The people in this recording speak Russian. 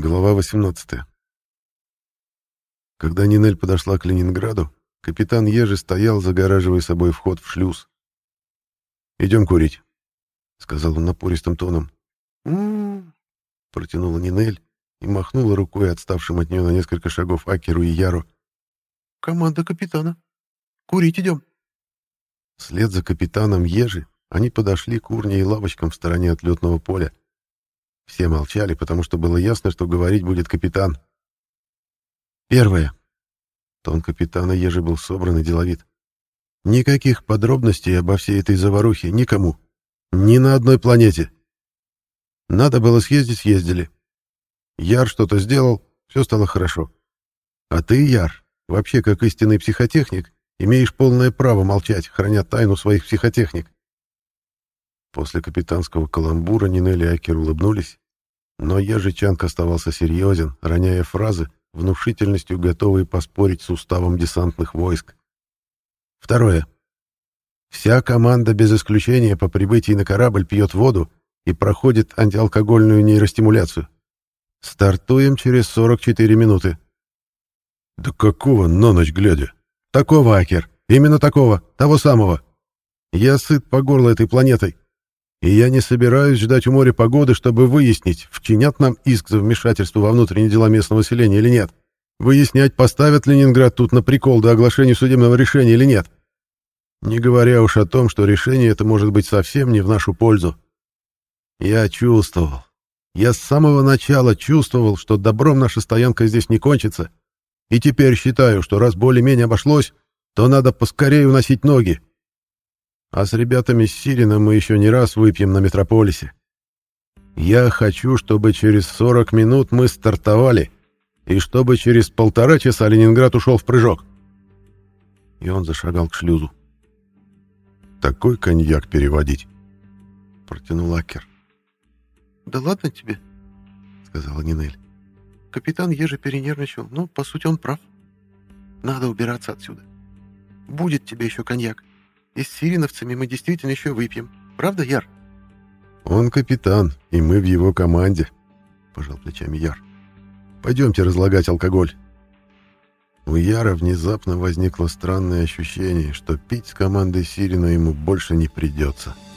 Глава 18. Когда Нинель подошла к Ленинграду, капитан Ежи стоял, загораживая собой вход в шлюз. «Идем курить», — сказал он напористым тоном. «М-м-м», протянула Нинель и махнула рукой отставшим от нее на несколько шагов Акеру и Яру. «Команда капитана. Курить идем». Вслед за капитаном Ежи они подошли к урне и лавочкам в стороне от летного поля. Все молчали, потому что было ясно, что говорить будет капитан. Первое. Тон капитана Ежи был собран и деловит. Никаких подробностей обо всей этой заварухе никому. Ни на одной планете. Надо было съездить, съездили. Яр что-то сделал, все стало хорошо. А ты, Яр, вообще как истинный психотехник, имеешь полное право молчать, храня тайну своих психотехник. После капитанского каламбура Нинель и Акер улыбнулись, но Ежичанк оставался серьезен, роняя фразы, внушительностью готовые поспорить с уставом десантных войск. Второе. Вся команда без исключения по прибытии на корабль пьет воду и проходит антиалкогольную нейростимуляцию. Стартуем через 44 минуты. Да какого на ночь глядя? Такого, Акер. Именно такого. Того самого. Я сыт по горло этой планетой. И я не собираюсь ждать у моря погоды, чтобы выяснить, вчинят нам иск за вмешательство во внутренние дела местного населения или нет. Выяснять, поставят Ленинград тут на прикол до оглашения судебного решения или нет. Не говоря уж о том, что решение это может быть совсем не в нашу пользу. Я чувствовал. Я с самого начала чувствовал, что добром наша стоянка здесь не кончится. И теперь считаю, что раз более-менее обошлось, то надо поскорее уносить ноги. А с ребятами Сирина мы еще не раз выпьем на Метрополисе. Я хочу, чтобы через 40 минут мы стартовали, и чтобы через полтора часа Ленинград ушел в прыжок. И он зашагал к шлюзу. «Такой коньяк переводить», — протянул Акер. «Да ладно тебе», — сказала Нинель. «Капитан Ежи перенервничал, но, по сути, он прав. Надо убираться отсюда. Будет тебе еще коньяк. И с сириновцами мы действительно еще выпьем. Правда, Яр?» «Он капитан, и мы в его команде», — пожал плечами Яр. «Пойдемте разлагать алкоголь». У Яра внезапно возникло странное ощущение, что пить с командой Сирина ему больше не придется. —